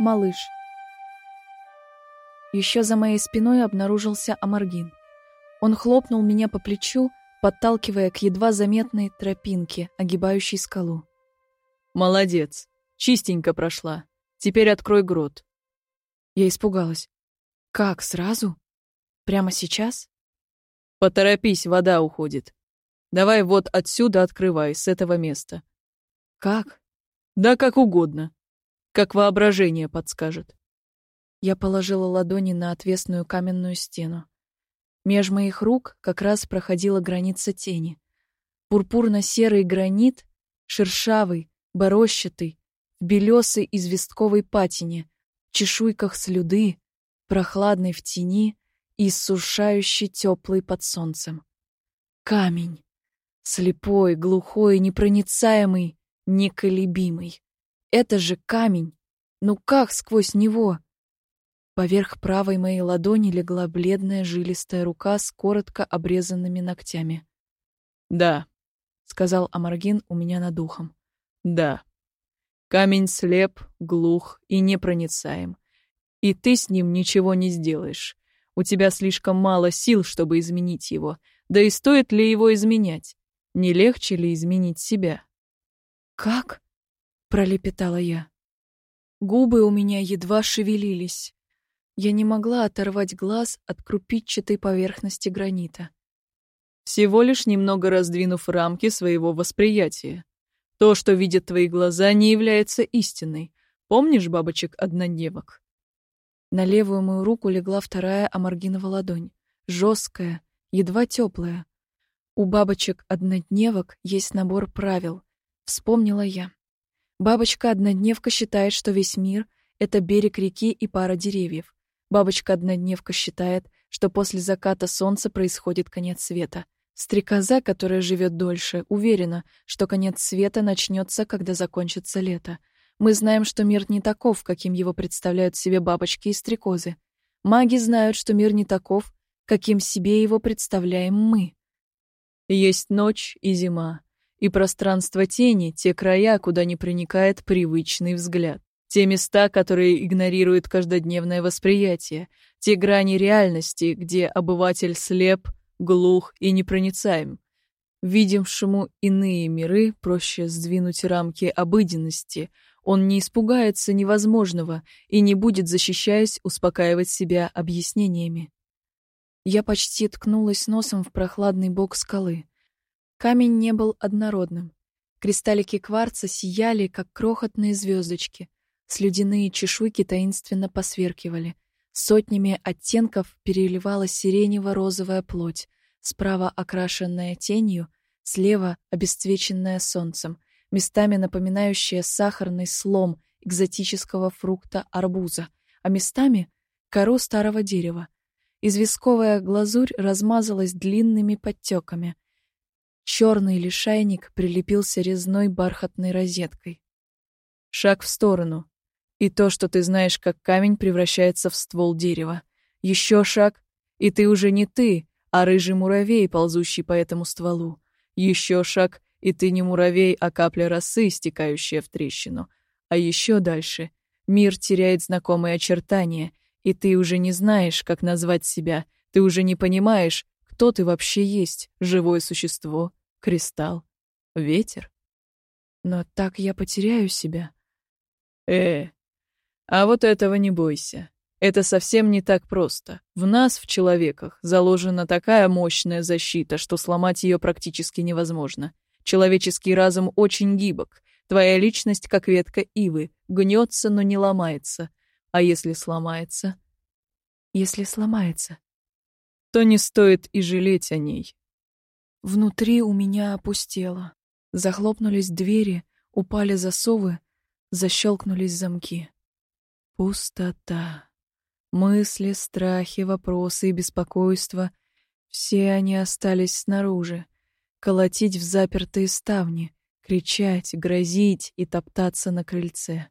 малыш. Еще за моей спиной обнаружился Амаргин. Он хлопнул меня по плечу, подталкивая к едва заметной тропинке, огибающей скалу. «Молодец. Чистенько прошла. Теперь открой грот». Я испугалась. «Как, сразу? Прямо сейчас?» «Поторопись, вода уходит. Давай вот отсюда открывай, с этого места». «Как?» «Да как угодно. Как воображение подскажет». Я положила ладони на отвесную каменную стену. Меж моих рук как раз проходила граница тени. Пурпурно-серый гранит, шершавый, борощатый, в белесой известковой патине, в чешуйках слюды, прохладный в тени и иссушающий теплый под солнцем. Камень. Слепой, глухой, непроницаемый, неколебимый. Это же камень. Ну как сквозь него? Поверх правой моей ладони легла бледная жилистая рука с коротко обрезанными ногтями. «Да», — сказал Амаргин у меня над ухом. «Да. Камень слеп, глух и непроницаем. И ты с ним ничего не сделаешь. У тебя слишком мало сил, чтобы изменить его. Да и стоит ли его изменять? Не легче ли изменить себя?» «Как?» — пролепетала я. Губы у меня едва шевелились. Я не могла оторвать глаз от крупичатой поверхности гранита. Всего лишь немного раздвинув рамки своего восприятия. То, что видят твои глаза, не является истиной. Помнишь бабочек-однодневок? На левую мою руку легла вторая амаргинова ладонь. Жесткая, едва теплая. У бабочек-однодневок есть набор правил. Вспомнила я. Бабочка-однодневка считает, что весь мир — это берег реки и пара деревьев. Бабочка-однодневка считает, что после заката солнца происходит конец света. Стрекоза, которая живет дольше, уверена, что конец света начнется, когда закончится лето. Мы знаем, что мир не таков, каким его представляют себе бабочки и стрекозы. Маги знают, что мир не таков, каким себе его представляем мы. Есть ночь и зима, и пространство тени, те края, куда не проникает привычный взгляд. Те места, которые игнорируют каждодневное восприятие, те грани реальности, где обыватель слеп, глух и непроницаем. Видевшему иные миры проще сдвинуть рамки обыденности. Он не испугается невозможного и не будет, защищаясь, успокаивать себя объяснениями. Я почти ткнулась носом в прохладный бок скалы. Камень не был однородным. Кристаллики кварца сияли, как крохотные звездочки — Слюдяные чешуйки таинственно посверкивали. Сотнями оттенков переливалась сиренево-розовая плоть, справа окрашенная тенью, слева обесцвеченная солнцем, местами напоминающая сахарный слом экзотического фрукта арбуза, а местами — кору старого дерева. Известковая глазурь размазалась длинными подтеками. Черный лишайник прилепился резной бархатной розеткой. «Шаг в сторону», и то, что ты знаешь, как камень превращается в ствол дерева. Еще шаг, и ты уже не ты, а рыжий муравей, ползущий по этому стволу. Еще шаг, и ты не муравей, а капля росы, стекающая в трещину. А еще дальше мир теряет знакомые очертания, и ты уже не знаешь, как назвать себя, ты уже не понимаешь, кто ты вообще есть, живое существо, кристалл, ветер. Но так я потеряю себя. Э, а вот этого не бойся. Это совсем не так просто. В нас, в человеках, заложена такая мощная защита, что сломать ее практически невозможно. Человеческий разум очень гибок. Твоя личность, как ветка ивы, гнется, но не ломается. А если сломается? Если сломается, то не стоит и жалеть о ней. Внутри у меня опустело. Захлопнулись двери, упали засовы, защелкнулись замки. Пустота. Мысли, страхи, вопросы и беспокойства — все они остались снаружи. Колотить в запертые ставни, кричать, грозить и топтаться на крыльце.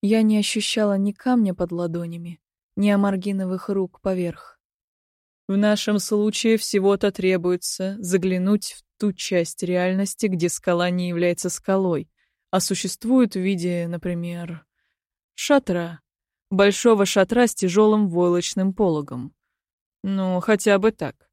Я не ощущала ни камня под ладонями, ни амаргиновых рук поверх. В нашем случае всего-то требуется заглянуть в ту часть реальности, где скала не является скалой, а существует в виде, например, шатра, большого шатра с тяжелым войлочным пологом. Ну, хотя бы так.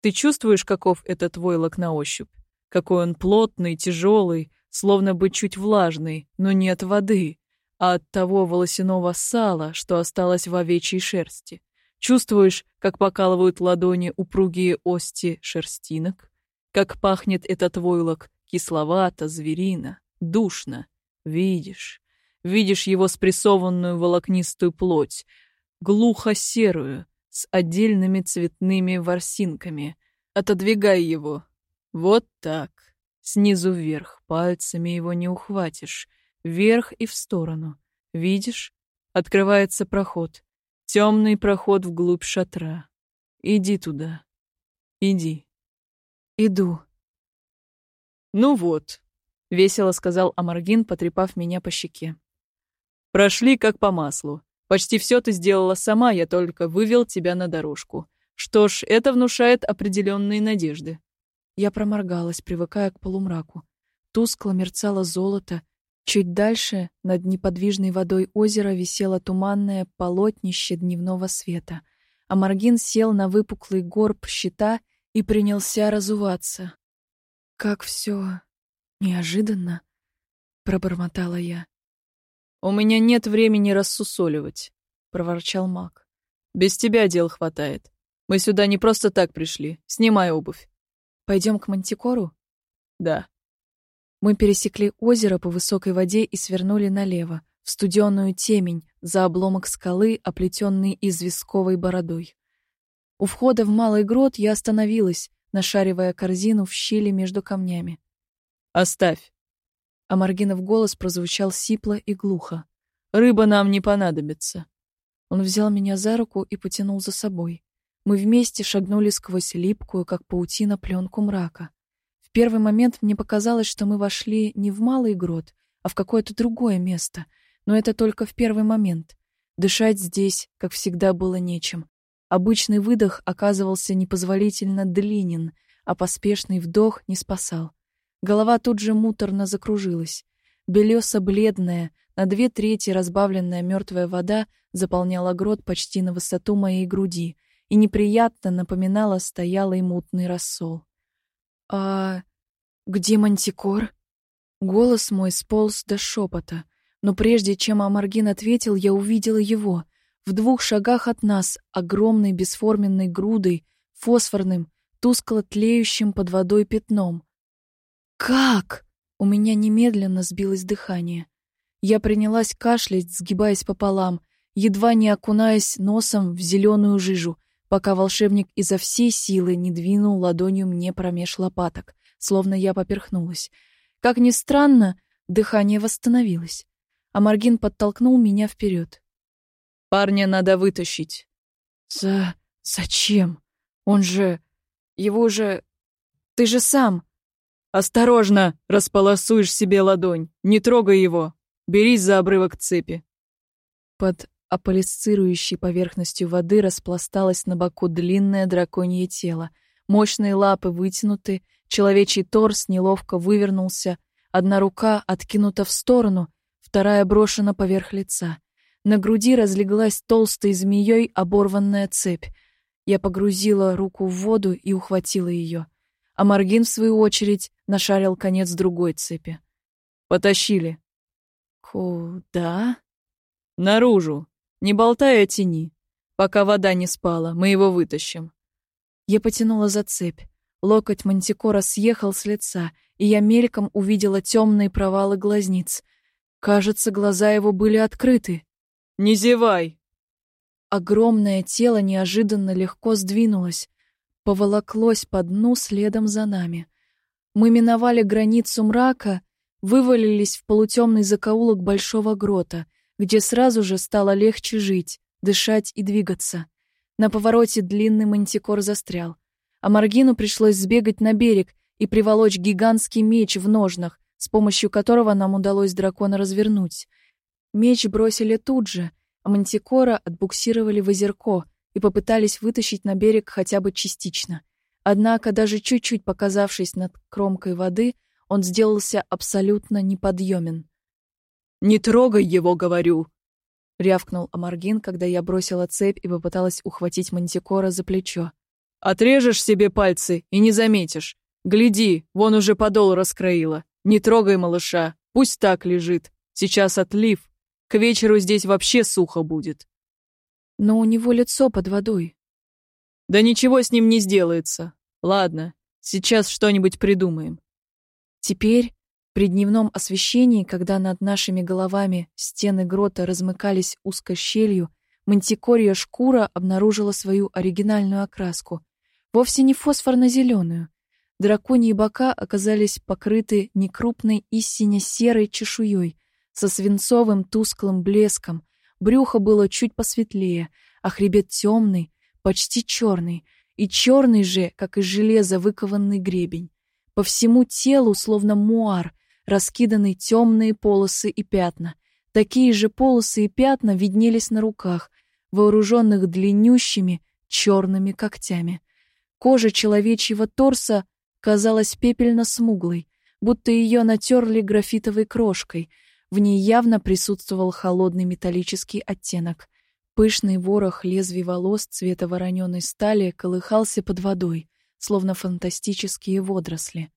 Ты чувствуешь, каков этот войлок на ощупь? Какой он плотный, тяжелый, словно бы чуть влажный, но не от воды, а от того волосяного сала, что осталось в овечьей шерсти. Чувствуешь, как покалывают ладони упругие ости шерстинок? Как пахнет этот войлок кисловато, зверино, душно. Видишь, видишь его спрессованную волокнистую плоть, глухо-серую, с отдельными цветными ворсинками. Отодвигай его. Вот так. Снизу вверх, пальцами его не ухватишь. Вверх и в сторону. Видишь? Открывается проход. Темный проход вглубь шатра. Иди туда. Иди. Иду. Ну вот, — весело сказал Амаргин, потрепав меня по щеке. «Прошли как по маслу. Почти все ты сделала сама, я только вывел тебя на дорожку. Что ж, это внушает определенные надежды». Я проморгалась, привыкая к полумраку. Тускло мерцало золото. Чуть дальше, над неподвижной водой озера, висело туманное полотнище дневного света. Амаргин сел на выпуклый горб щита и принялся разуваться. Как все «Неожиданно», — пробормотала я. «У меня нет времени рассусоливать», — проворчал маг. «Без тебя дел хватает. Мы сюда не просто так пришли. Снимай обувь». «Пойдем к Мантикору?» «Да». Мы пересекли озеро по высокой воде и свернули налево, в студеную темень, за обломок скалы, оплетенный известковой бородой. У входа в малый грот я остановилась, нашаривая корзину в щели между камнями. Оставь. А Маргинов голос прозвучал сипло и глухо. Рыба нам не понадобится. Он взял меня за руку и потянул за собой. Мы вместе шагнули сквозь липкую, как паутина, пленку мрака. Первый момент мне показалось, что мы вошли не в малый грот, а в какое-то другое место. Но это только в первый момент. Дышать здесь, как всегда, было нечем. Обычный выдох оказывался непозволительно длинен, а поспешный вдох не спасал. Голова тут же муторно закружилась. Белесо-бледная, на две трети разбавленная мертвая вода заполняла грот почти на высоту моей груди и неприятно напоминала стоялый мутный рассол. «А где мантикор?» Голос мой сполз до шепота, но прежде чем Амаргин ответил, я увидела его. В двух шагах от нас, огромной бесформенной грудой, фосфорным, тускло тлеющим под водой пятном. «Как?» У меня немедленно сбилось дыхание. Я принялась кашлять, сгибаясь пополам, едва не окунаясь носом в зеленую жижу, пока волшебник изо всей силы не двинул ладонью мне промеж лопаток, словно я поперхнулась. Как ни странно, дыхание восстановилось. А Маргин подтолкнул меня вперед. «Парня надо вытащить». «За... зачем? Он же... его же... ты же сам...» «Осторожно! Располосуешь себе ладонь! Не трогай его! Берись за обрывок цепи!» Под аполисцирующей поверхностью воды распласталось на боку длинное драконье тело. Мощные лапы вытянуты, человечий торс неловко вывернулся, одна рука откинута в сторону, вторая брошена поверх лица. На груди разлеглась толстой змеей оборванная цепь. Я погрузила руку в воду и ухватила ее а Маргин, в свою очередь, нашарил конец другой цепи. «Потащили». «Куда?» «Наружу. Не болтай о тени. Пока вода не спала, мы его вытащим». Я потянула за цепь. Локоть мантикора съехал с лица, и я мельком увидела темные провалы глазниц. Кажется, глаза его были открыты. «Не зевай!» Огромное тело неожиданно легко сдвинулось поволоклось по дну следом за нами. Мы миновали границу мрака, вывалились в полутемный закоулок большого грота, где сразу же стало легче жить, дышать и двигаться. На повороте длинный мантикор застрял, а Маргину пришлось сбегать на берег и приволочь гигантский меч в ножнах, с помощью которого нам удалось дракона развернуть. Меч бросили тут же, а мантикора отбуксировали в озерко, и попытались вытащить на берег хотя бы частично. Однако, даже чуть-чуть показавшись над кромкой воды, он сделался абсолютно неподъемен. «Не трогай его, говорю!» рявкнул Амаргин, когда я бросила цепь и попыталась ухватить Мантикора за плечо. «Отрежешь себе пальцы и не заметишь. Гляди, вон уже подол раскроила. Не трогай малыша, пусть так лежит. Сейчас отлив. К вечеру здесь вообще сухо будет». «Но у него лицо под водой». «Да ничего с ним не сделается. Ладно, сейчас что-нибудь придумаем». Теперь при дневном освещении, когда над нашими головами стены грота размыкались узкой щелью, мантикория шкура обнаружила свою оригинальную окраску. Вовсе не фосфорно-зеленую. Драконьи бока оказались покрыты некрупной и сине-серой чешуей со свинцовым тусклым блеском. Брюхо было чуть посветлее, а хребет темный, почти черный, и черный же, как из железа выкованный гребень. По всему телу, словно муар, раскиданы темные полосы и пятна. Такие же полосы и пятна виднелись на руках, вооруженных длиннющими черными когтями. Кожа человечьего торса казалась пепельно-смуглой, будто ее натерли графитовой крошкой. В ней явно присутствовал холодный металлический оттенок. Пышный ворох лезвий волос цвета вороненой стали колыхался под водой, словно фантастические водоросли.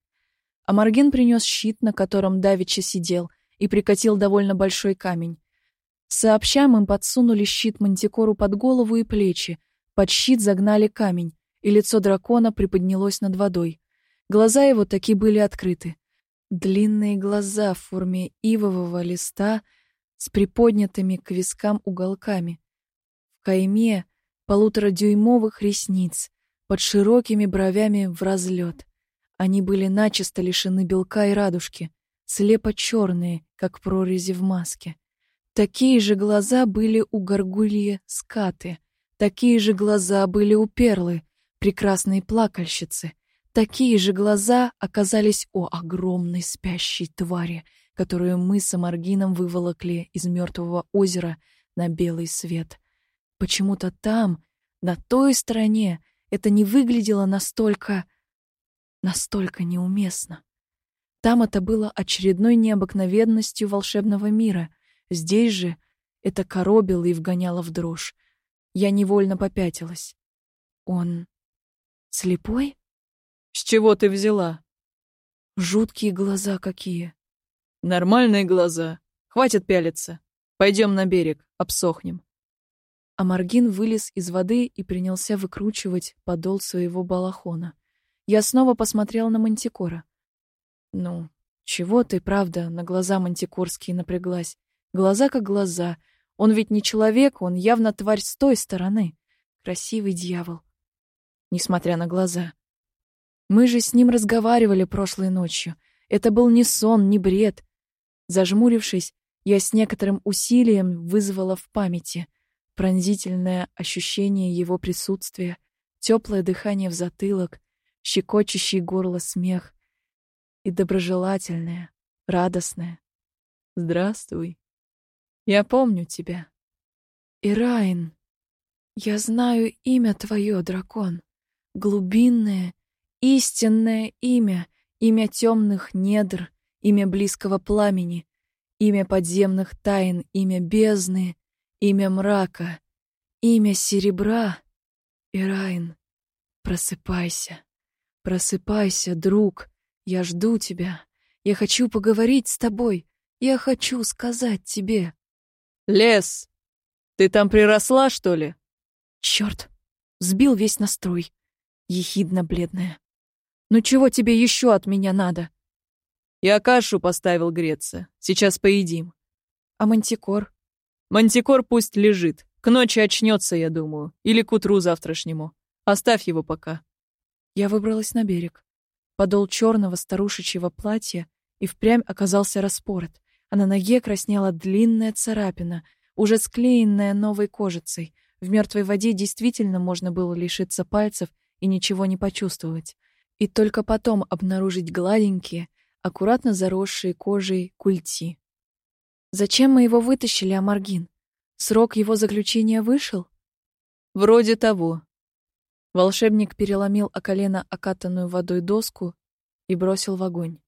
А Марген принес щит, на котором Давича сидел, и прикатил довольно большой камень. Сообща мы подсунули щит Мантикору под голову и плечи, под щит загнали камень, и лицо дракона приподнялось над водой. Глаза его таки были открыты. Длинные глаза в форме ивового листа с приподнятыми к вискам уголками. В кайме полуторадюймовых ресниц, под широкими бровями в разлет. Они были начисто лишены белка и радужки, слепо черные, как прорези в маске. Такие же глаза были у горгульи скаты, такие же глаза были у перлы, прекрасной плакальщицы. Такие же глаза оказались у огромной спящей твари, которую мы с Амаргином выволокли из мертвого озера на белый свет. Почему-то там, на той стороне, это не выглядело настолько настолько неуместно. Там это было очередной необыкновенностью волшебного мира. Здесь же это коробило и вгоняло в дрожь. Я невольно попятилась. Он слепой? С чего ты взяла? Жуткие глаза какие. Нормальные глаза. Хватит пялиться. Пойдем на берег, обсохнем. А Маргин вылез из воды и принялся выкручивать подол своего балахона. Я снова посмотрел на Мантикора. Ну, чего ты, правда, на глаза мантикорские напряглась? Глаза как глаза. Он ведь не человек, он явно тварь с той стороны. Красивый дьявол. Несмотря на глаза. Мы же с ним разговаривали прошлой ночью. Это был не сон, не бред. Зажмурившись, я с некоторым усилием вызвала в памяти пронзительное ощущение его присутствия, теплое дыхание в затылок, щекочущий горло смех и доброжелательное, радостное. «Здравствуй. Я помню тебя». «Ираин, я знаю имя твое, дракон. Глубинное, истинное имя, имя темных недр, имя близкого пламени, имя подземных тайн, имя бездны, имя мрака, имя серебра. Ираин, просыпайся». Просыпайся, друг. Я жду тебя. Я хочу поговорить с тобой. Я хочу сказать тебе. Лес, ты там приросла, что ли? Черт, сбил весь настрой. Ехидно-бледная. Ну чего тебе еще от меня надо? Я кашу поставил греться. Сейчас поедим. А мантикор? Мантикор пусть лежит. К ночи очнется, я думаю. Или к утру завтрашнему. Оставь его пока. Я выбралась на берег. Подол черного старушечьего платья и впрямь оказался распорот, а на ноге краснела длинная царапина, уже склеенная новой кожицей. В мертвой воде действительно можно было лишиться пальцев и ничего не почувствовать. И только потом обнаружить гладенькие, аккуратно заросшие кожей культи. Зачем мы его вытащили, Амаргин? Срок его заключения вышел? Вроде того, Волшебник переломил о колено окатанную водой доску и бросил в огонь.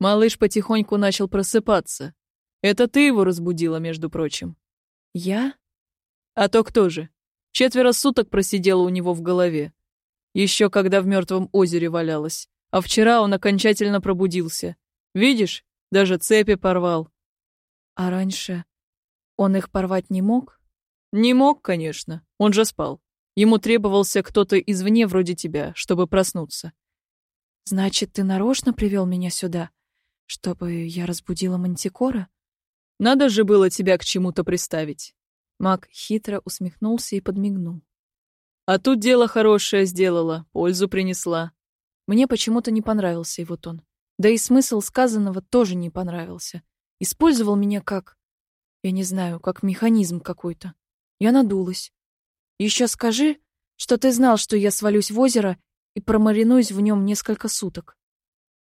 Малыш потихоньку начал просыпаться. Это ты его разбудила, между прочим. Я? А то кто же? Четверо суток просидела у него в голове. Еще когда в мертвом озере валялась. А вчера он окончательно пробудился. Видишь, даже цепи порвал. А раньше он их порвать не мог? Не мог, конечно. Он же спал. Ему требовался кто-то извне вроде тебя, чтобы проснуться. Значит, ты нарочно привел меня сюда, чтобы я разбудила Мантикора? Надо же было тебя к чему-то приставить. Мак хитро усмехнулся и подмигнул. А тут дело хорошее сделала, пользу принесла. Мне почему-то не понравился его тон. Да и смысл сказанного тоже не понравился. Использовал меня как... Я не знаю, как механизм какой-то. Я надулась. Еще скажи, что ты знал, что я свалюсь в озеро и промаринуюсь в нем несколько суток.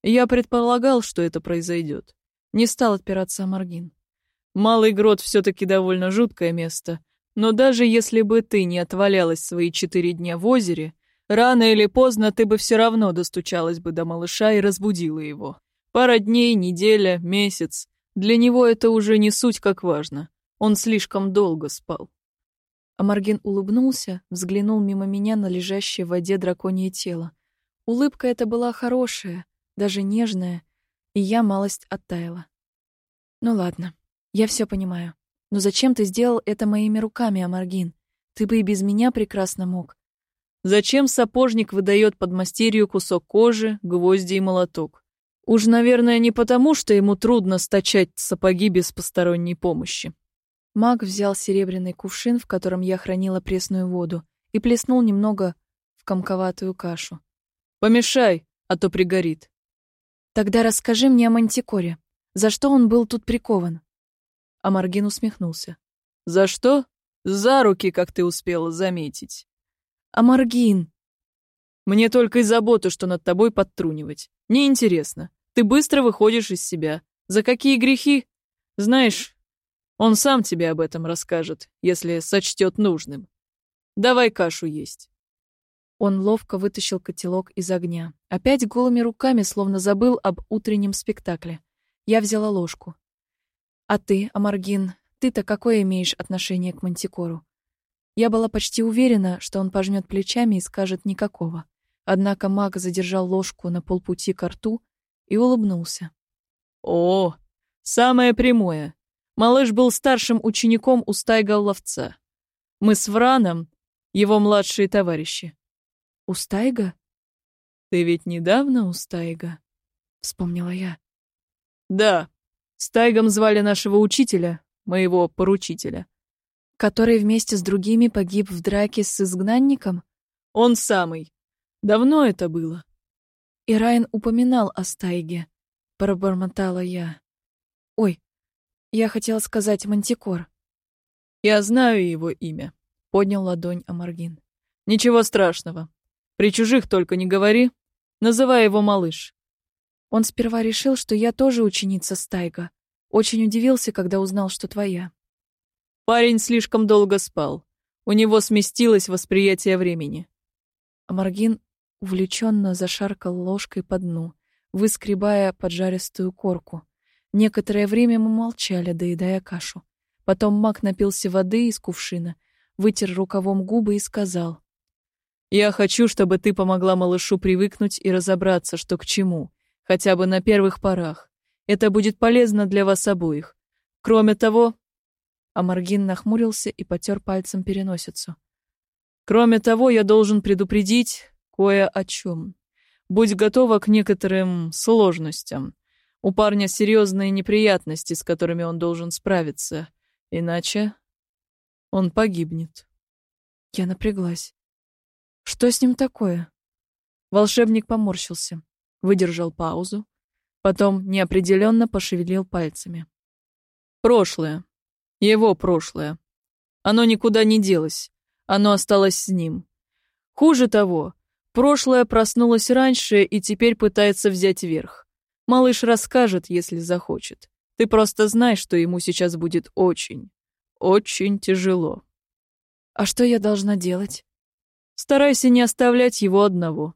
Я предполагал, что это произойдет. Не стал отпираться Амаргин. Малый грот все-таки довольно жуткое место, но даже если бы ты не отвалялась свои четыре дня в озере, рано или поздно ты бы все равно достучалась бы до малыша и разбудила его. Пара дней, неделя, месяц. Для него это уже не суть как важно. Он слишком долго спал. Амаргин улыбнулся, взглянул мимо меня на лежащее в воде драконье тело. Улыбка эта была хорошая, даже нежная, и я малость оттаяла. Ну ладно, я все понимаю. Но зачем ты сделал это моими руками, Амаргин? Ты бы и без меня прекрасно мог. Зачем сапожник выдает подмастерью кусок кожи, гвозди и молоток? Уж, наверное, не потому, что ему трудно стачать сапоги без посторонней помощи. Маг взял серебряный кувшин, в котором я хранила пресную воду, и плеснул немного в комковатую кашу. «Помешай, а то пригорит». «Тогда расскажи мне о Мантикоре. За что он был тут прикован?» А Маргин усмехнулся. «За что? За руки, как ты успела заметить». «А Маргин?» «Мне только и заботу, что над тобой подтрунивать. Неинтересно. Ты быстро выходишь из себя. За какие грехи? Знаешь, он сам тебе об этом расскажет, если сочтет нужным. Давай кашу есть. Он ловко вытащил котелок из огня. Опять голыми руками, словно забыл об утреннем спектакле. Я взяла ложку. «А ты, Амаргин, ты-то какое имеешь отношение к Мантикору?» Я была почти уверена, что он пожмет плечами и скажет «никакого». Однако маг задержал ложку на полпути к рту и улыбнулся. «О, самое прямое. Малыш был старшим учеником у Стайга-ловца. Мы с Враном его младшие товарищи. У Стайга? Ты ведь недавно у Стайга? Вспомнила я. Да, Стайгом звали нашего учителя, моего поручителя. Который вместе с другими погиб в драке с изгнанником? Он самый. Давно это было. И Райан упоминал о Стайге. Пробормотала я. Ой, я хотела сказать Мантикор. Я знаю его имя, поднял ладонь Амаргин. Ничего страшного. При чужих только не говори. Называй его малыш. Он сперва решил, что я тоже ученица Стайга. Очень удивился, когда узнал, что твоя. Парень слишком долго спал. У него сместилось восприятие времени. Амаргин увлеченно зашаркал ложкой по дну, выскребая поджаристую корку. Некоторое время мы молчали, доедая кашу. Потом маг напился воды из кувшина, вытер рукавом губы и сказал. «Я хочу, чтобы ты помогла малышу привыкнуть и разобраться, что к чему, хотя бы на первых порах. Это будет полезно для вас обоих. Кроме того...» Амаргин нахмурился и потер пальцем переносицу. «Кроме того, я должен предупредить кое о чем. Будь готова к некоторым сложностям. У парня серьезные неприятности, с которыми он должен справиться. Иначе он погибнет. Я напряглась. Что с ним такое? Волшебник поморщился, выдержал паузу, потом неопределенно пошевелил пальцами. Прошлое. Его прошлое. Оно никуда не делось. Оно осталось с ним. Хуже того, прошлое проснулось раньше и теперь пытается взять верх. Малыш расскажет, если захочет. Ты просто знай, что ему сейчас будет очень, очень тяжело. А что я должна делать? Старайся не оставлять его одного.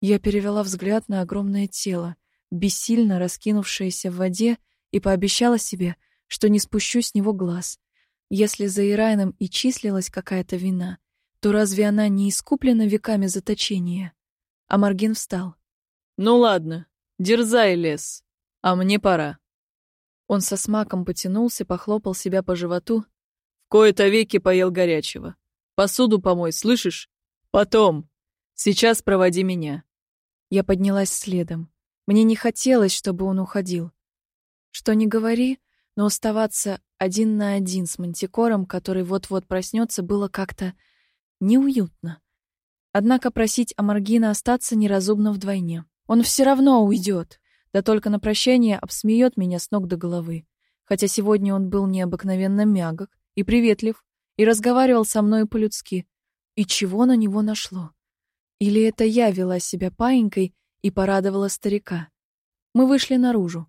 Я перевела взгляд на огромное тело, бессильно раскинувшееся в воде, и пообещала себе, что не спущу с него глаз. Если за Ирайном и числилась какая-то вина, то разве она не искуплена веками заточения? А Маргин встал. «Ну ладно, дерзай, лес, а мне пора». Он со смаком потянулся, похлопал себя по животу. «В кои-то веки поел горячего. Посуду помой, слышишь? Потом. Сейчас проводи меня». Я поднялась следом. Мне не хотелось, чтобы он уходил. Что не говори, но оставаться один на один с мантикором, который вот-вот проснется, было как-то неуютно. Однако просить Амаргина остаться неразумно вдвойне. Он все равно уйдет, да только на прощание обсмеет меня с ног до головы. Хотя сегодня он был необыкновенно мягок и приветлив, и разговаривал со мной по-людски. И чего на него нашло? Или это я вела себя паинькой и порадовала старика? Мы вышли наружу.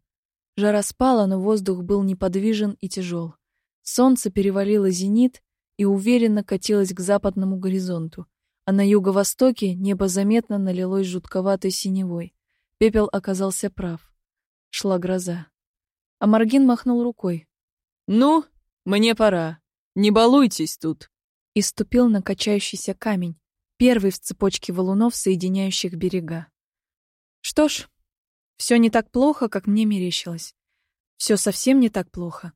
Жара спала, но воздух был неподвижен и тяжел. Солнце перевалило зенит и уверенно катилось к западному горизонту, а на юго-востоке небо заметно налилось жутковатой синевой. Пепел оказался прав. Шла гроза. А Маргин махнул рукой. «Ну, мне пора. Не балуйтесь тут!» И ступил на качающийся камень, первый в цепочке валунов, соединяющих берега. Что ж, все не так плохо, как мне мерещилось. Все совсем не так плохо.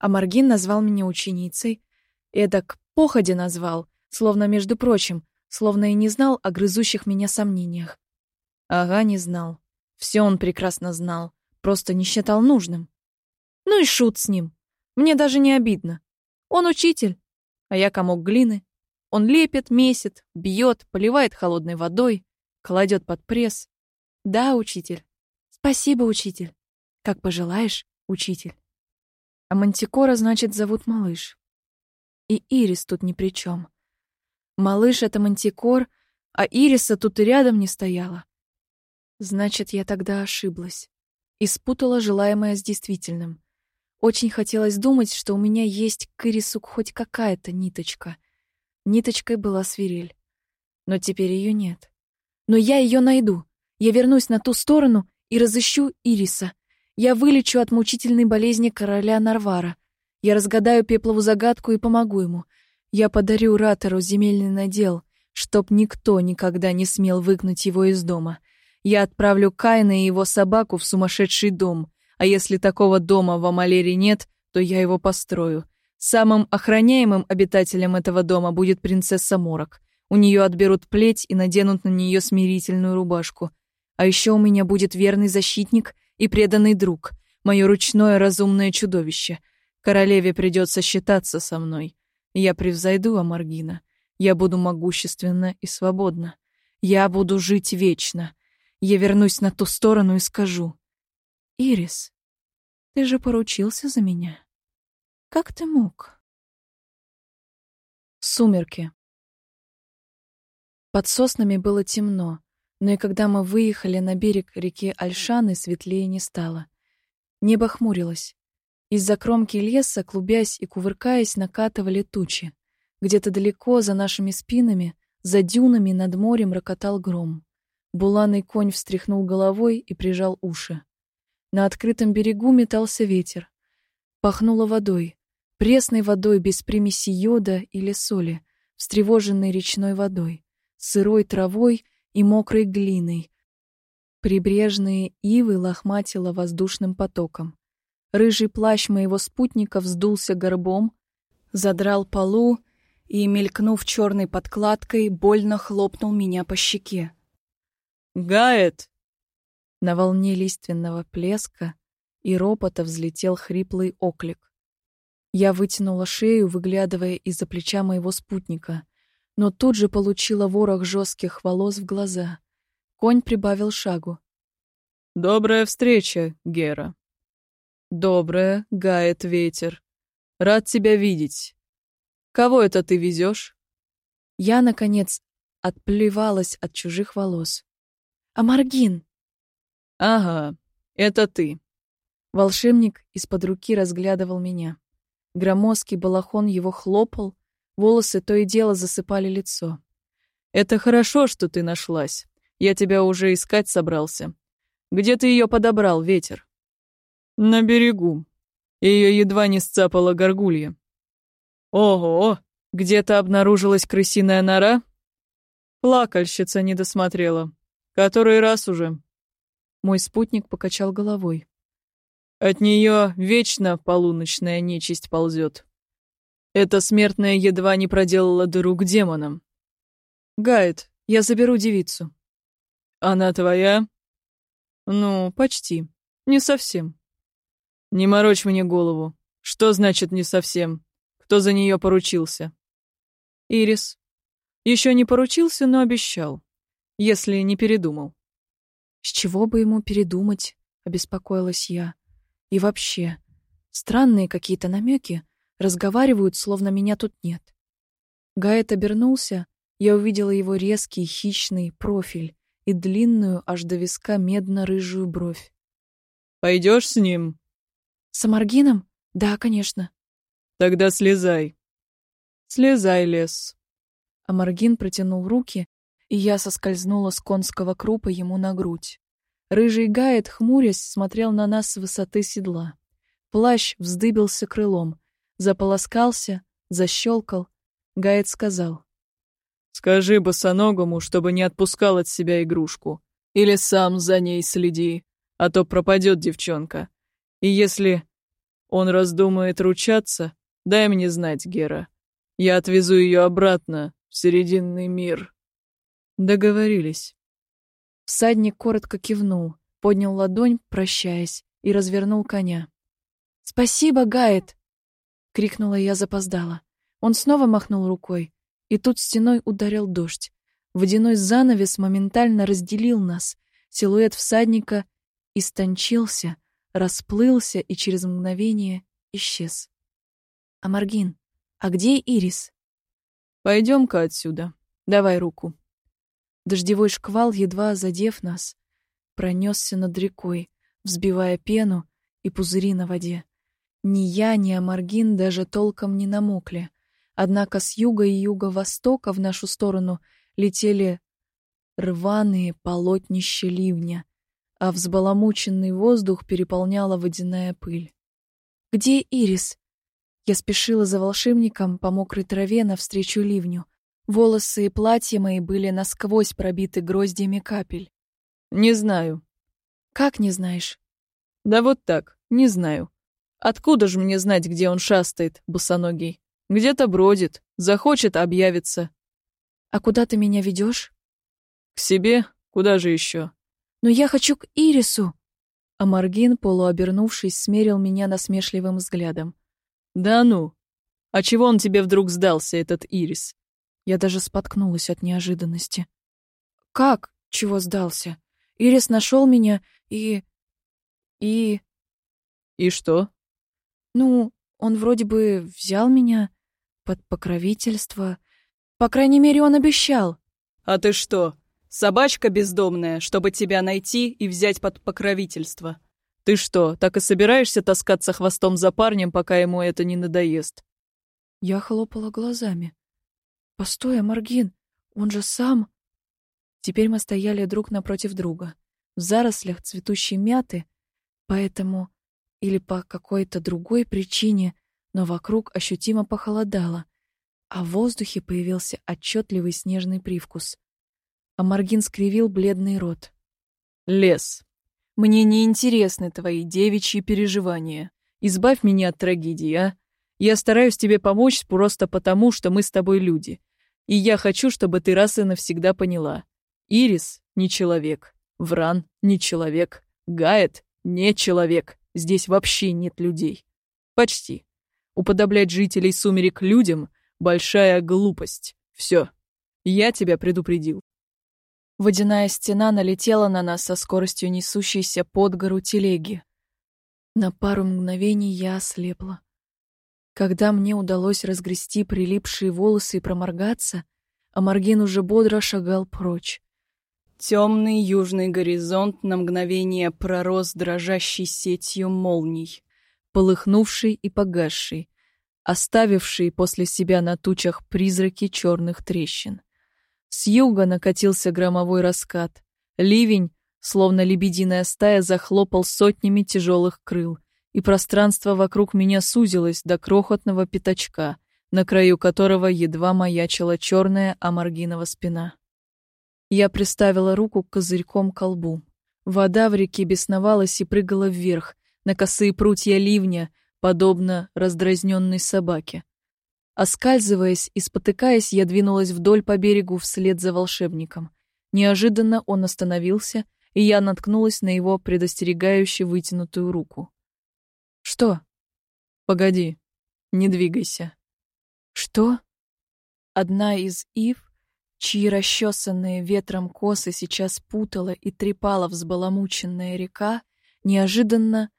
А Маргин назвал меня ученицей, эдак походе назвал, словно между прочим, словно и не знал о грызущих меня сомнениях. Ага, не знал. Все он прекрасно знал, просто не считал нужным. Ну и шут с ним. Мне даже не обидно. Он учитель, а я комок глины. Он лепит, месит, бьет, поливает холодной водой, кладет под пресс. Да, учитель. Спасибо, учитель. Как пожелаешь, учитель. А Мантикора, значит, зовут Малыш. И Ирис тут ни при чем. Малыш — это Мантикор, а Ириса тут и рядом не стояла. Значит, я тогда ошиблась. И спутала желаемое с действительным. Очень хотелось думать, что у меня есть к Ирису хоть какая-то ниточка. Ниточкой была свирель. Но теперь ее нет. Но я ее найду. Я вернусь на ту сторону и разыщу Ириса. Я вылечу от мучительной болезни короля Нарвара. Я разгадаю Пеплову загадку и помогу ему. Я подарю Ратору земельный надел, чтоб никто никогда не смел выгнать его из дома. Я отправлю Кайна и его собаку в сумасшедший дом, а если такого дома в Амалере нет, то я его построю. Самым охраняемым обитателем этого дома будет принцесса Морок. У нее отберут плеть и наденут на нее смирительную рубашку. А еще у меня будет верный защитник и преданный друг, мое ручное разумное чудовище. Королеве придется считаться со мной. Я превзойду Амаргина. Я буду могущественна и свободна. Я буду жить вечно. Я вернусь на ту сторону и скажу. «Ирис, ты же поручился за меня. Как ты мог?» Сумерки. Под соснами было темно, но и когда мы выехали на берег реки Альшаны, светлее не стало. Небо хмурилось. Из-за кромки леса, клубясь и кувыркаясь, накатывали тучи. Где-то далеко, за нашими спинами, за дюнами над морем рокотал гром. Буланый конь встряхнул головой и прижал уши. На открытом берегу метался ветер. Пахнуло водой, пресной водой без примеси йода или соли, встревоженной речной водой, сырой травой и мокрой глиной. Прибрежные ивы лохматило воздушным потоком. Рыжий плащ моего спутника вздулся горбом, задрал полу и, мелькнув черной подкладкой, больно хлопнул меня по щеке. «Гает!» На волне лиственного плеска и ропота взлетел хриплый оклик. Я вытянула шею, выглядывая из-за плеча моего спутника — но тут же получила ворох жестких волос в глаза. Конь прибавил шагу. «Добрая встреча, Гера». «Добрая, гает ветер. Рад тебя видеть. Кого это ты везешь?» Я, наконец, отплевалась от чужих волос. «А Маргин?» «Ага, это ты». Волшебник из-под руки разглядывал меня. Громоздкий балахон его хлопал, Волосы то и дело засыпали лицо. «Это хорошо, что ты нашлась. Я тебя уже искать собрался. Где ты ее подобрал, ветер?» «На берегу. Ее едва не сцапала горгулья». Ого, где-то обнаружилась крысиная нора? Плакальщица не досмотрела. Который раз уже. Мой спутник покачал головой. От нее вечно полуночная нечисть ползет. Эта смертная едва не проделала дыру к демонам. Гайд, я заберу девицу. Она твоя? Ну, почти. Не совсем. Не морочь мне голову. Что значит не совсем? Кто за нее поручился? Ирис. Еще не поручился, но обещал. Если не передумал. С чего бы ему передумать? Обеспокоилась я. И вообще, странные какие-то намеки. Разговаривают, словно меня тут нет. Гайет обернулся, я увидела его резкий, хищный профиль и длинную аж до виска медно-рыжую бровь. Пойдешь с ним? С Амаргином? Да, конечно. Тогда слезай. Слезай, лес. Амаргин протянул руки, и я соскользнула с конского крупа ему на грудь. Рыжий гает, хмурясь, смотрел на нас с высоты седла. Плащ вздыбился крылом, заполоскался, защелкал. Гает сказал. Скажи босоногому, чтобы не отпускал от себя игрушку. Или сам за ней следи, а то пропадет девчонка. И если он раздумает ручаться, дай мне знать, Гера. Я отвезу ее обратно в Серединный мир. Договорились. Всадник коротко кивнул, поднял ладонь, прощаясь, и развернул коня. «Спасибо, Гайет!» — крикнула я запоздала. Он снова махнул рукой, и тут стеной ударил дождь. Водяной занавес моментально разделил нас. Силуэт всадника истончился, расплылся и через мгновение исчез. «Амаргин, а где Ирис?» «Пойдем-ка отсюда. Давай руку». Дождевой шквал, едва задев нас, пронесся над рекой, взбивая пену и пузыри на воде. Ни я, ни Амаргин даже толком не намокли. Однако с юга и юго-востока в нашу сторону летели рваные полотнища ливня, а взбаламученный воздух переполняла водяная пыль. «Где Ирис?» Я спешила за волшебником по мокрой траве навстречу ливню. Волосы и платья мои были насквозь пробиты гроздьями капель. «Не знаю». «Как не знаешь?» «Да вот так, не знаю. Откуда же мне знать, где он шастает, босоногий?» Где-то бродит, захочет объявиться. А куда ты меня ведешь? К себе? Куда же еще? Но я хочу к Ирису. А Маргин, полуобернувшись, смерил меня насмешливым взглядом. Да ну. А чего он тебе вдруг сдался, этот Ирис? Я даже споткнулась от неожиданности. Как? Чего сдался? Ирис нашел меня и... и... И что? Ну, он вроде бы взял меня, под покровительство. По крайней мере, он обещал. А ты что, собачка бездомная, чтобы тебя найти и взять под покровительство? Ты что, так и собираешься таскаться хвостом за парнем, пока ему это не надоест? Я хлопала глазами. Постой, Маргин, он же сам... Теперь мы стояли друг напротив друга, в зарослях цветущей мяты, поэтому или по какой-то другой причине но вокруг ощутимо похолодало, а в воздухе появился отчетливый снежный привкус. А Маргин скривил бледный рот. «Лес, мне не интересны твои девичьи переживания. Избавь меня от трагедии, а? Я стараюсь тебе помочь просто потому, что мы с тобой люди. И я хочу, чтобы ты раз и навсегда поняла. Ирис — не человек. Вран — не человек. Гает — не человек. Здесь вообще нет людей. Почти. Уподоблять жителей сумерек людям — большая глупость. Все. Я тебя предупредил. Водяная стена налетела на нас со скоростью несущейся под гору телеги. На пару мгновений я ослепла. Когда мне удалось разгрести прилипшие волосы и проморгаться, Амаргин уже бодро шагал прочь. Темный южный горизонт на мгновение пророс дрожащей сетью молний полыхнувший и погасший, оставивший после себя на тучах призраки черных трещин. С юга накатился громовой раскат. Ливень, словно лебединая стая, захлопал сотнями тяжелых крыл, и пространство вокруг меня сузилось до крохотного пятачка, на краю которого едва маячила черная амаргинова спина. Я приставила руку козырьком к колбу. Вода в реке бесновалась и прыгала вверх, на косые прутья ливня, подобно раздразненной собаке. Оскальзываясь и спотыкаясь, я двинулась вдоль по берегу вслед за волшебником. Неожиданно он остановился, и я наткнулась на его предостерегающе вытянутую руку. «Что?» «Погоди, не двигайся». «Что?» Одна из ив, чьи расчесанные ветром косы сейчас путала и трепала взбаламученная река, неожиданно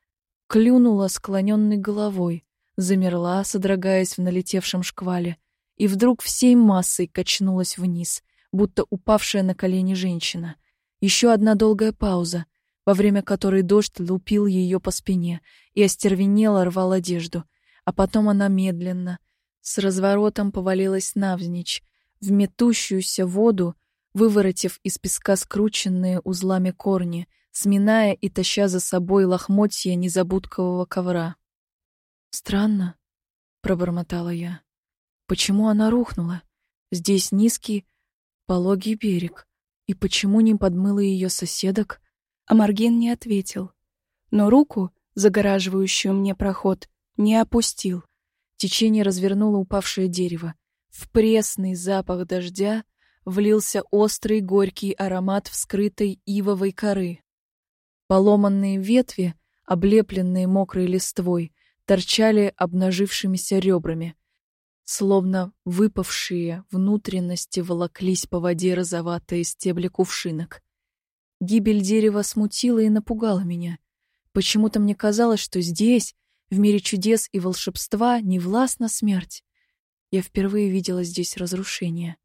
клюнула склоненной головой, замерла, содрогаясь в налетевшем шквале, и вдруг всей массой качнулась вниз, будто упавшая на колени женщина. Еще одна долгая пауза, во время которой дождь лупил ее по спине и остервенело рвал одежду, а потом она медленно, с разворотом повалилась навзничь, в метущуюся воду, выворотив из песка скрученные узлами корни, сминая и таща за собой лохмотья незабудкового ковра. «Странно», — пробормотала я. «Почему она рухнула? Здесь низкий, пологий берег. И почему не подмыло ее соседок?» А Маргин не ответил. Но руку, загораживающую мне проход, не опустил. Течение развернуло упавшее дерево. В пресный запах дождя влился острый горький аромат вскрытой ивовой коры. Поломанные ветви, облепленные мокрой листвой, торчали обнажившимися ребрами. Словно выпавшие внутренности волоклись по воде розоватые стебли кувшинок. Гибель дерева смутила и напугала меня. Почему-то мне казалось, что здесь, в мире чудес и волшебства, не властна смерть. Я впервые видела здесь разрушение.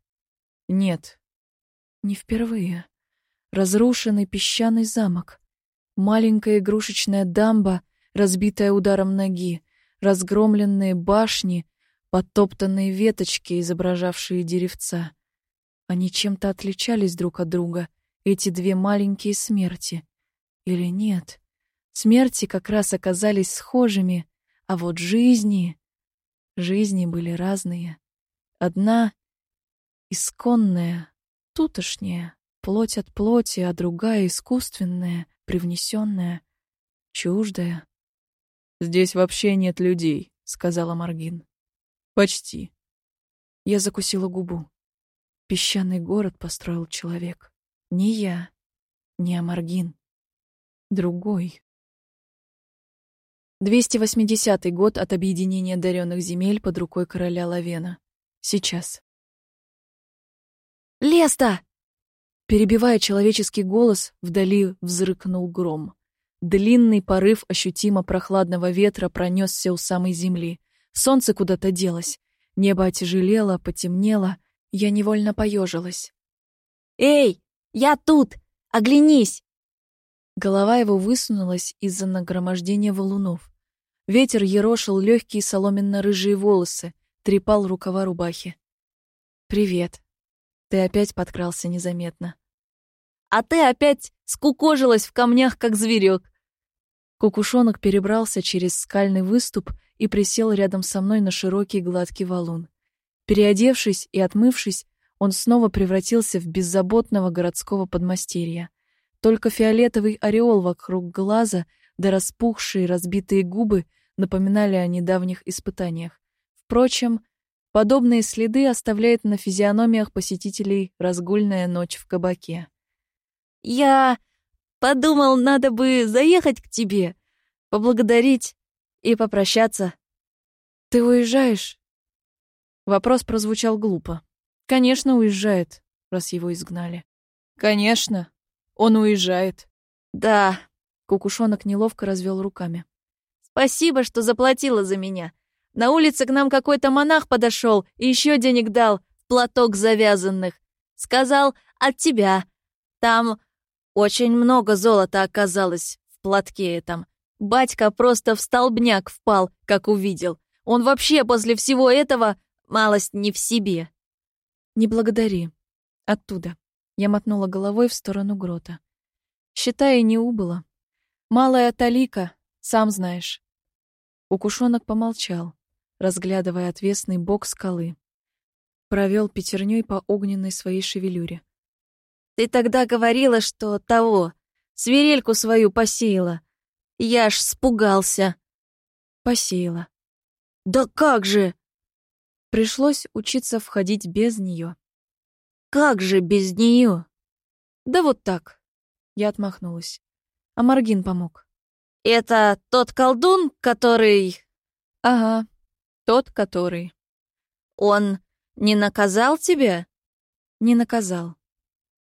Нет, не впервые. Разрушенный песчаный замок. Маленькая игрушечная дамба, разбитая ударом ноги, разгромленные башни, подтоптанные веточки, изображавшие деревца. Они чем-то отличались друг от друга, эти две маленькие смерти. Или нет? Смерти как раз оказались схожими, а вот жизни... Жизни были разные. Одна — исконная, тутошняя, плоть от плоти, а другая — искусственная, привнесенная, чуждая. «Здесь вообще нет людей», — сказала Маргин. «Почти». Я закусила губу. Песчаный город построил человек. Не я, не Амаргин. Другой. 280 год от объединения даренных земель под рукой короля Лавена. Сейчас. «Леста!» Перебивая человеческий голос, вдали взрыкнул гром. Длинный порыв ощутимо прохладного ветра пронесся у самой земли. Солнце куда-то делось. Небо отяжелело, потемнело. Я невольно поежилась. «Эй, я тут! Оглянись!» Голова его высунулась из-за нагромождения валунов. Ветер ерошил легкие соломенно-рыжие волосы, трепал рукава рубахи. «Привет. Ты опять подкрался незаметно». «А ты опять скукожилась в камнях, как зверек!» Кукушонок перебрался через скальный выступ и присел рядом со мной на широкий гладкий валун. Переодевшись и отмывшись, он снова превратился в беззаботного городского подмастерья. Только фиолетовый ореол вокруг глаза — да распухшие разбитые губы напоминали о недавних испытаниях. Впрочем, подобные следы оставляет на физиономиях посетителей разгульная ночь в кабаке. «Я подумал, надо бы заехать к тебе, поблагодарить и попрощаться». «Ты уезжаешь?» Вопрос прозвучал глупо. «Конечно, уезжает, раз его изгнали». «Конечно, он уезжает». «Да, Кукушонок неловко развел руками. «Спасибо, что заплатила за меня. На улице к нам какой-то монах подошел и еще денег дал, платок завязанных. Сказал, от тебя. Там очень много золота оказалось в платке этом. Батька просто в столбняк впал, как увидел. Он вообще после всего этого малость не в себе». «Не благодари. Оттуда». Я мотнула головой в сторону грота. Считай, не убыло. Малая талика, сам знаешь. Укушонок помолчал. разглядывая отвесный бок скалы. Провел пятерней по огненной своей шевелюре. «Ты тогда говорила, что того, свирельку свою посеяла. Я аж спугался». Посеяла. «Да как же!» Пришлось учиться входить без нее. «Как же без нее?» «Да вот так». Я отмахнулась. А Маргин помог. «Это тот колдун, который...» «Ага, тот, который...» «Он не наказал тебя?» «Не наказал».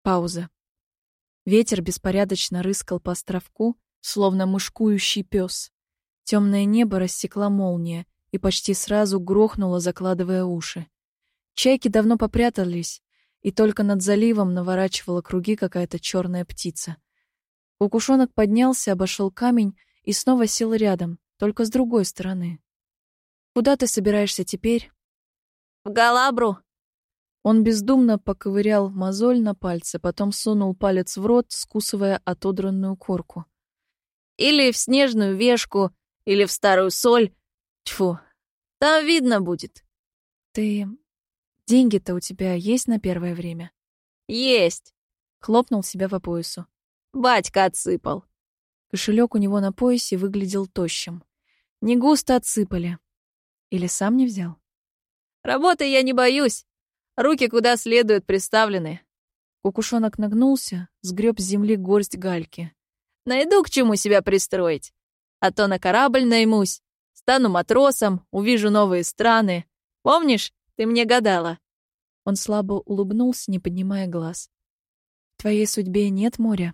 Пауза. Ветер беспорядочно рыскал по островку, словно мышкующий пес. Темное небо рассекла молния и почти сразу грохнула, закладывая уши. Чайки давно попрятались, и только над заливом наворачивала круги какая-то черная птица. Кукушонок поднялся, обошел камень и снова сел рядом, только с другой стороны. «Куда ты собираешься теперь?» «В Галабру». Он бездумно поковырял мозоль на пальце, потом сунул палец в рот, скусывая отодранную корку. «Или в снежную вешку, или в старую соль. Тьфу, там видно будет». «Ты Деньги-то у тебя есть на первое время? Есть. Хлопнул себя по поясу. Батька отсыпал. Кошелек у него на поясе выглядел тощим. Не густо отсыпали. Или сам не взял? Работы я не боюсь. Руки куда следует приставлены. Кукушонок нагнулся, сгреб с земли горсть гальки. Найду к чему себя пристроить. А то на корабль наймусь. Стану матросом, увижу новые страны. Помнишь, ты мне гадала. Он слабо улыбнулся, не поднимая глаз. В твоей судьбе нет моря.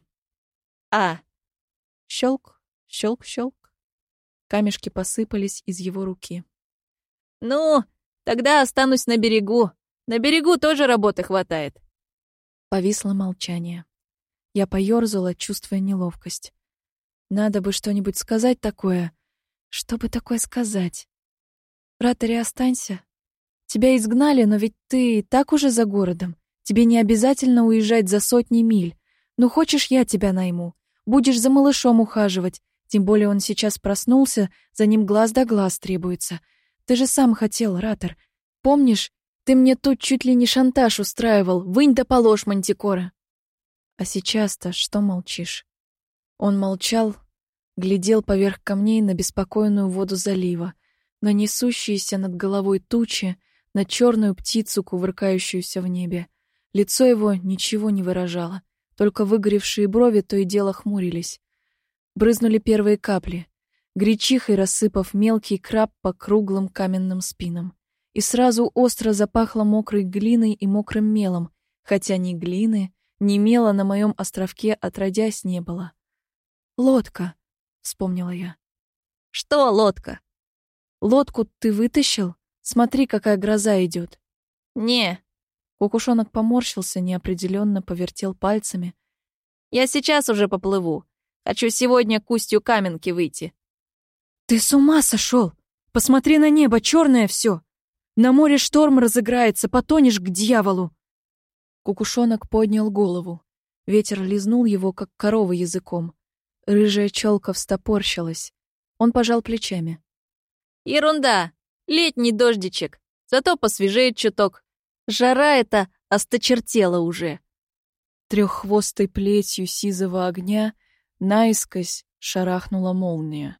А. Щелк, щелк, щелк. Камешки посыпались из его руки. Ну, тогда останусь на берегу. На берегу тоже работы хватает. Повисло молчание. Я поёрзала, чувствуя неловкость. Надо бы что-нибудь сказать такое. Что бы такое сказать? Ратари, останься. Тебя изгнали, но ведь ты так уже за городом. Тебе не обязательно уезжать за сотни миль. Ну, хочешь, я тебя найму. Будешь за малышом ухаживать. Тем более он сейчас проснулся, за ним глаз да глаз требуется. Ты же сам хотел, Ратор. Помнишь, ты мне тут чуть ли не шантаж устраивал. Вынь да положь, Мантикора. А сейчас-то что молчишь? Он молчал, глядел поверх камней на беспокойную воду залива, на несущиеся над головой тучи, на черную птицу, кувыркающуюся в небе. Лицо его ничего не выражало, только выгоревшие брови то и дело хмурились. Брызнули первые капли, гречихой рассыпав мелкий краб по круглым каменным спинам. И сразу остро запахло мокрой глиной и мокрым мелом, хотя ни глины, ни мела на моем островке отродясь не было. «Лодка», — вспомнила я. «Что лодка?» «Лодку ты вытащил?» Смотри, какая гроза идет. Не. Кукушонок поморщился, неопределенно повертел пальцами. Я сейчас уже поплыву. Хочу сегодня к устью Каменки выйти. Ты с ума сошел? Посмотри на небо, черное все. На море шторм разыграется, потонешь к дьяволу. Кукушонок поднял голову. Ветер лизнул его, как корова языком. Рыжая челка встопорщилась. Он пожал плечами. «Ерунда! Летний дождичек, зато посвежеет чуток. Жара эта осточертела уже. Треххвостой плетью сизого огня наискось шарахнула молния.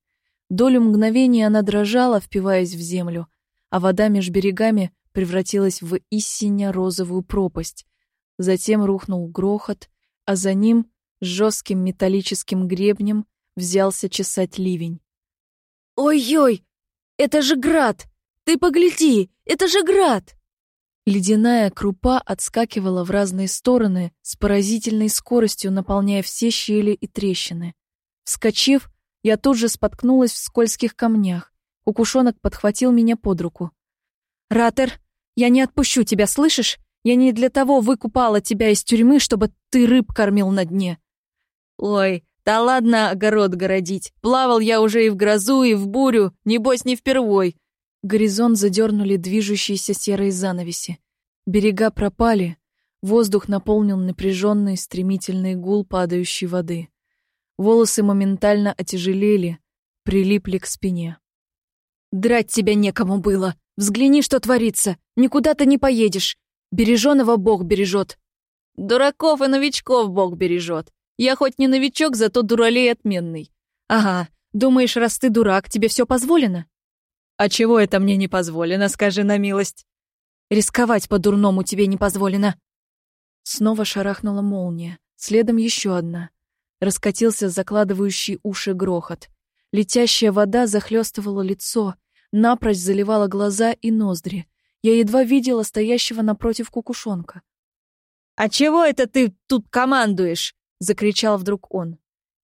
Долю мгновения она дрожала, впиваясь в землю, а вода меж берегами превратилась в истинно розовую пропасть. Затем рухнул грохот, а за ним с жестким металлическим гребнем взялся чесать ливень. «Ой-ой, это же град!» Ты погляди, это же град!» Ледяная крупа отскакивала в разные стороны с поразительной скоростью, наполняя все щели и трещины. Вскочив, я тут же споткнулась в скользких камнях. Кукушонок подхватил меня под руку. «Ратер, я не отпущу тебя, слышишь? Я не для того выкупала тебя из тюрьмы, чтобы ты рыб кормил на дне». «Ой, да ладно огород городить. Плавал я уже и в грозу, и в бурю, небось, не впервой. Горизонт задернули движущиеся серые занавеси. Берега пропали, воздух наполнил напряженный, стремительный гул падающей воды. Волосы моментально отяжелели, прилипли к спине. Драть тебя некому было. Взгляни, что творится. Никуда ты не поедешь. Береженого Бог бережет. Дураков и новичков Бог бережет. Я хоть не новичок, зато дуралей отменный. Ага, думаешь, раз ты дурак, тебе все позволено? А чего это мне не позволено, скажи на милость? Рисковать по-дурному тебе не позволено. Снова шарахнула молния, следом еще одна. Раскатился закладывающий уши грохот. Летящая вода захлестывала лицо, напрочь заливала глаза и ноздри. Я едва видела стоящего напротив кукушонка. «А чего это ты тут командуешь?» — закричал вдруг он.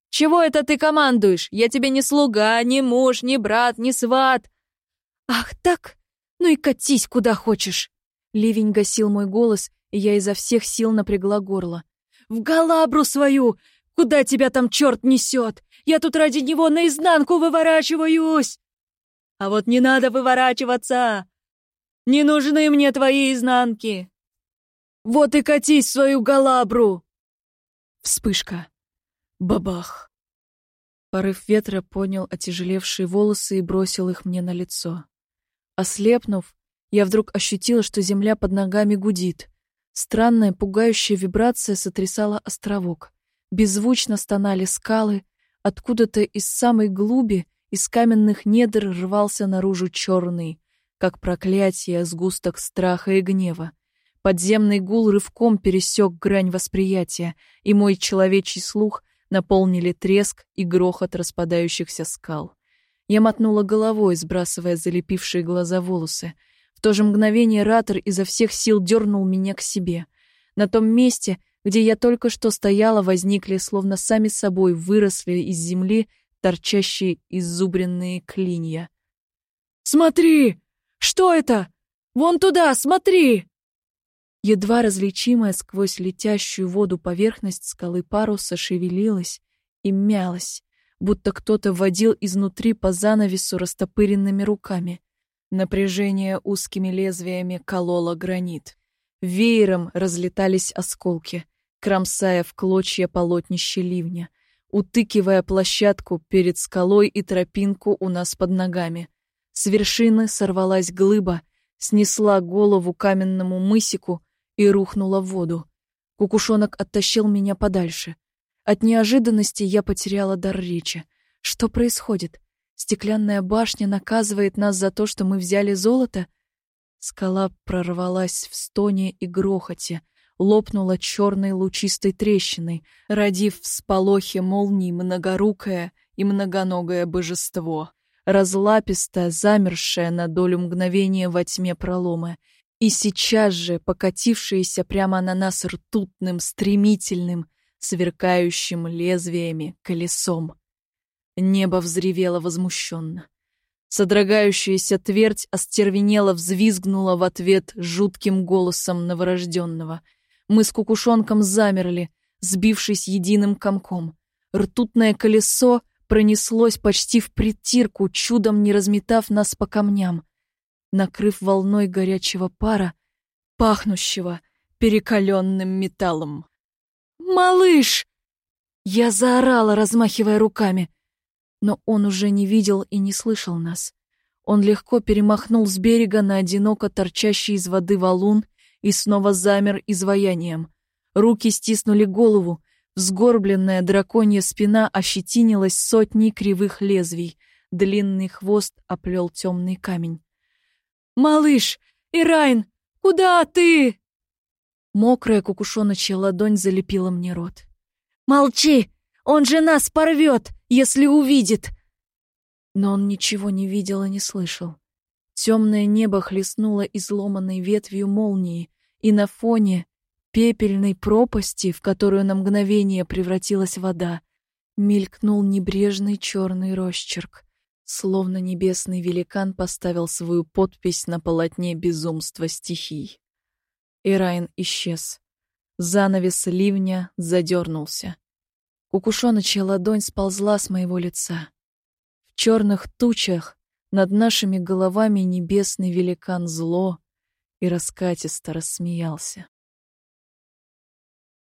«Чего это ты командуешь? Я тебе не слуга, не муж, не брат, не сват!» «Ах так? Ну и катись куда хочешь!» Ливень гасил мой голос, и я изо всех сил напрягла горло. «В галабру свою! Куда тебя там черт несет? Я тут ради него наизнанку выворачиваюсь!» «А вот не надо выворачиваться! Не нужны мне твои изнанки!» «Вот и катись свою галабру!» Вспышка. Бабах. Порыв ветра поднял отяжелевшие волосы и бросил их мне на лицо. Ослепнув, я вдруг ощутила, что земля под ногами гудит. Странная, пугающая вибрация сотрясала островок. Беззвучно стонали скалы, откуда-то из самой глуби, из каменных недр рвался наружу черный, как проклятие, сгусток страха и гнева. Подземный гул рывком пересек грань восприятия, и мой человечий слух наполнили треск и грохот распадающихся скал. Я мотнула головой, сбрасывая залепившие глаза волосы. В то же мгновение Ратор изо всех сил дернул меня к себе. На том месте, где я только что стояла, возникли, словно сами собой выросли из земли торчащие иззубренные клинья. «Смотри! Что это? Вон туда, смотри!» Едва различимая сквозь летящую воду поверхность скалы паруса шевелилась и мялась, будто кто-то водил изнутри по занавесу растопыренными руками. Напряжение узкими лезвиями кололо гранит. Веером разлетались осколки кромсая в клочья полотнище ливня, утыкивая площадку перед скалой и тропинку у нас под ногами. С вершины сорвалась глыба, снесла голову каменному мысику и рухнула в воду. Кукушонок оттащил меня подальше. От неожиданности я потеряла дар речи. Что происходит? Стеклянная башня наказывает нас за то, что мы взяли золото? Скала прорвалась в стоне и грохоте, лопнула черной лучистой трещиной, родив в сполохе молний многорукое и многоногое божество, разлаписто замершее на долю мгновения во тьме пролома, и сейчас же покатившееся прямо на нас ртутным, стремительным, сверкающим лезвиями колесом. Небо взревело возмущенно. Содрогающаяся твердь остервенело взвизгнула в ответ жутким голосом новорожденного — мы с кукушонком замерли, сбившись единым комком. Ртутное колесо пронеслось почти в притирку, чудом не разметав нас по камням, накрыв волной горячего пара, пахнущего перекаленным металлом. «Малыш!» Я заорала, размахивая руками. Но он уже не видел и не слышал нас. Он легко перемахнул с берега на одиноко торчащий из воды валун и снова замер изваянием. Руки стиснули голову, взгорбленная драконья спина ощетинилась сотней кривых лезвий, длинный хвост оплел темный камень. «Малыш! Ирайн! Куда ты?» Мокрая кукушоночья ладонь залепила мне рот. «Молчи! Он же нас порвет, если увидит!» Но он ничего не видел и не слышал. Темное небо хлестнуло изломанной ветвью молнии, и на фоне пепельной пропасти, в которую на мгновение превратилась вода, мелькнул небрежный черный росчерк, словно небесный великан поставил свою подпись на полотне безумства стихий. Ирайн исчез. Занавес ливня задернулся. Кукушоночья ладонь сползла с моего лица. В черных тучах над нашими головами небесный великан зло и раскатисто рассмеялся.